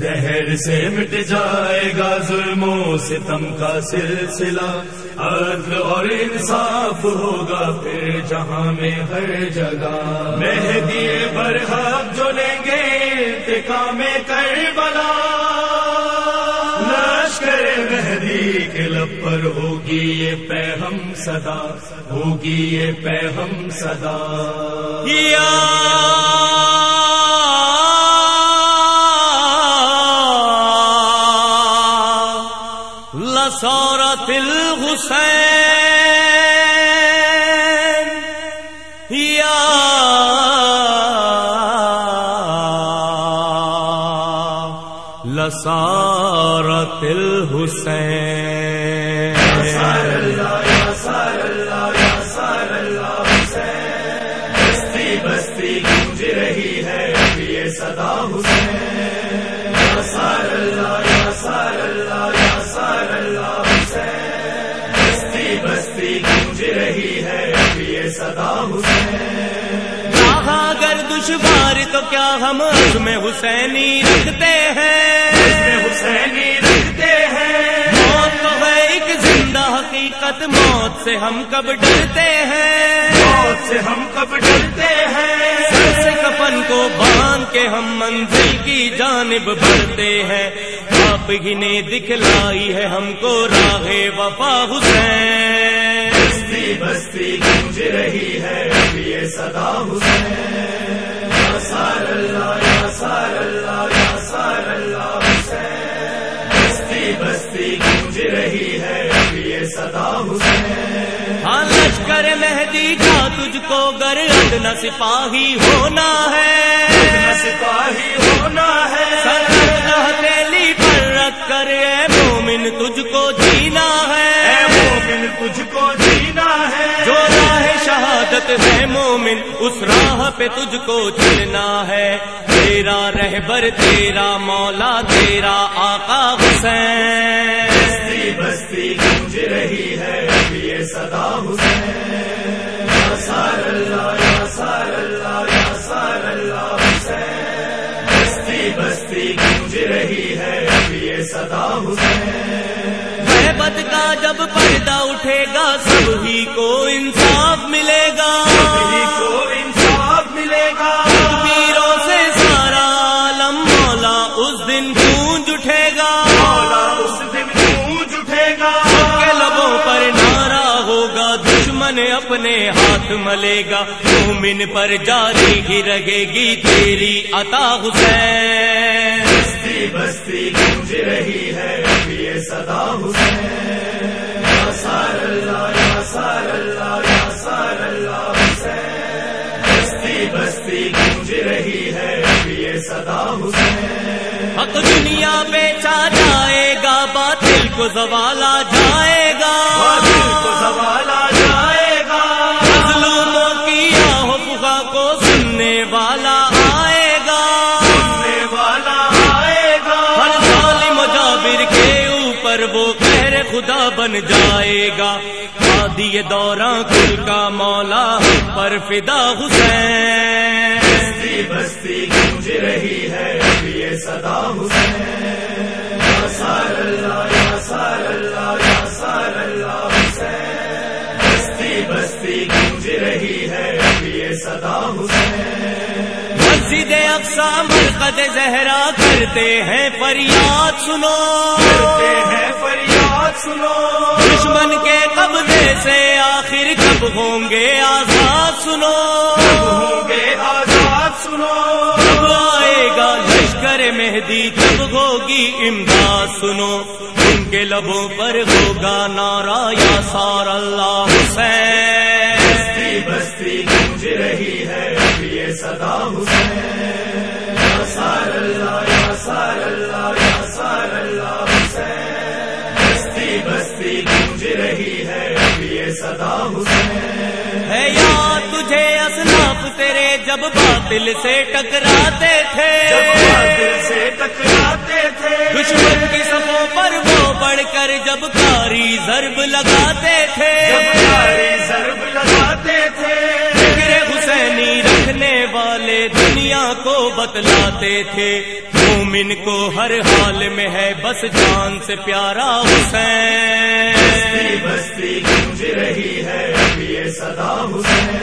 دہر سے مٹ جائے گا ظلموں سے تم کا سلسلہ۔ عدل اور انصاف ہوگا پھر جہاں میں ہر جگہ۔ مہدی برحق جو لیں گے ٹکا میں کر بلا لشکر مہدی کے لب پر ہوگی یہ پہم صدا۔ ہوگی یہ پہم صدا۔ یا لسورت الحسین یا لسارت الحسین بستی بستی گونج رہی ہے یہ صدا حسین. دشوار تو کیا ہم اس میں حسینی رکھتے ہیں؟ حسینی رکھتے ہیں۔ موت تو ہے ایک زندہ حقیقت موت سے ہم کب ڈرتے ہیں؟ موت سے ہم کب ڈرتے ہیں۔ سر سے کفن کو باندھ کے ہم منزل کی جانب بڑھتے ہیں۔ آپ ہی نے دکھلائی ہے ہم کو راہ وفا حسین۔ بستی بستی گونج رہی ہے یہ صدا حسین۔ لشکر مہدی جا تجھ کو گر ادنا سپاہی ہونا ہے۔ سپاہی ہونا ہے۔ سر ہتھیلی پر رکھ کر اے مومن تجھ کو جینا اے ہے مومن تجھ کو جینا ہے۔ جو راہ شہادت ہے مومن اس راہ پہ تجھ کو چلنا ہے۔ تیرا رہبر تیرا مولا تیرا آقا حسین۔ بستی بستی گونج رہی ہے۔ یہ صدا حسین سار اللہ یا سار اللہ یا سار اللہ حسین بستی بستی گونج رہی ہے یہ صدا حسین کا جب پردہ اٹھے گا، سب ہی کو انسان اپنے ہاتھ ملے گا۔ مومن پر جاری ہی رہے گی تیری عطا حسین۔ بستی بستی گونج رہی ہے یہ صدا حسین۔ سار اللہ یا سار اللہ یا سار اللہ حسین۔ بستی بستی گونج رہی ہے یہ صدا حسین۔ حق دنیا بیچا جائے گا باطل کو زوالا جائے گا۔ اوپر وہ خیر خدا بن جائے گا۔ شادی دوران کل کا مولا پر فدا حسین۔ بستی بستی گونج رہی ہے یہ صدا حسین۔ مسجد اقسا مرقد زہرا کرتے ہیں فریاد سنو۔ کرتے ہیں فریاد سنو۔ دشمن کے قبضے سے آخر کب ہوں گے آزاد سنو۔ ہوں گے آزاد سنو۔ کب آئے گا لشکر مہدی جب ہوگی امداد سنو۔ ان کے لبوں پر ہوگا نارا یا سار اللہ حسین۔ بستی بستی گونج رہی ہے۔ یہ صدا حسین یا سار اللہ یا سار اللہ یا سار اللہ حسین۔ بستی بستی گونج رہی ہے یہ صدا حسین۔ ہے یاد تجھے اسلاف تیرے جب باطل سے ٹکراتے تھے۔ باطل سے ٹکراتے تھے۔ دشمن کی صفوں پر وہ بڑھ کر جب کاری ضرب لگاتے تھے۔ جب پیاری ضرب کو بتلاتے تھے۔ مومن کو ہر حال میں ہے بس جان سے پیارا حسین۔ بستی بستی گونج رہی ہے یہ صدا حسین۔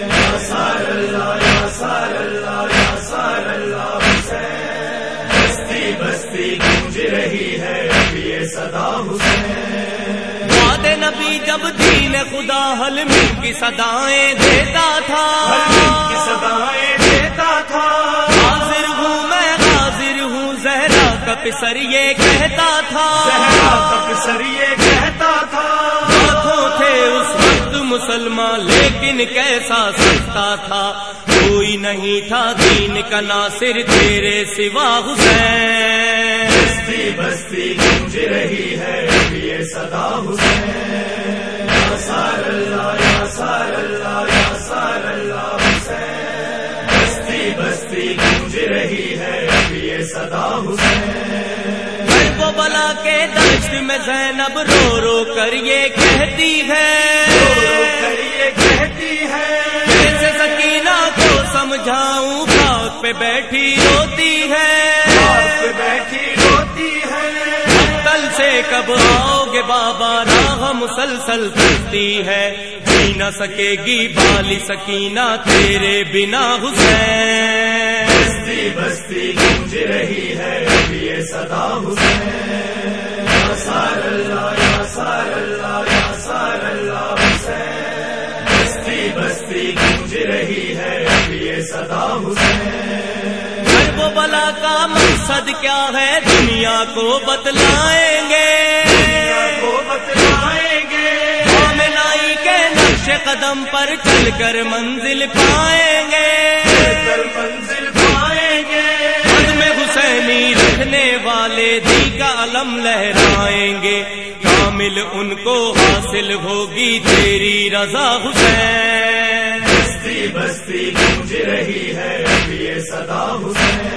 یا سار اللہ یا سار اللہ یا سار اللہ حسین۔ بستی بستی گونج رہی ہے اب یہ صدا حسین۔ وعد نبی جب دین خدا حلم کی صدایں دیتا تھا۔ کی صدایں پسر یہ کہتا تھا۔ سر یہ کہتا تھا۔ ہاتھوں تھے اس وقت مسلمان لیکن کیسا سکتا تھا۔ کوئی نہیں تھا دین کا ناصر تیرے سوا حسین۔ بستی بستی گونج رہی ہے یہ صدا حسین۔ گھر کے دشت میں زینب رو رو کر یہ کہتی ہے۔ رو کر یہ کہتی ہے سکینہ کو سمجھاؤں بھاگ پہ بیٹھی روتی ہے۔ بیٹھی روتی ہے کل سے کب آؤ گے بابا راہ مسلسل کرتی ہے۔ جی نہ سکے گی بالی سکینہ تیرے بنا حسین۔ بستی بستی گونج رہی ہے۔ صدا حسین سار اللہ یا سار اللہ یا سار اللہ حسین بستی بستی گونج رہی ہے یہ صدا حسین بلا کا مقصد کیا ہے دنیا کو بتلائیں گے۔ دنیا کو بتلائیں گے کے نقش قدم پر چل کر منزل پائیں گے۔ والے دی کا علم لہرائیں گے۔ کامل ان کو حاصل ہوگی تیری رضا حسین۔ بستی بستی گونج رہی ہے یہ صدا حسین۔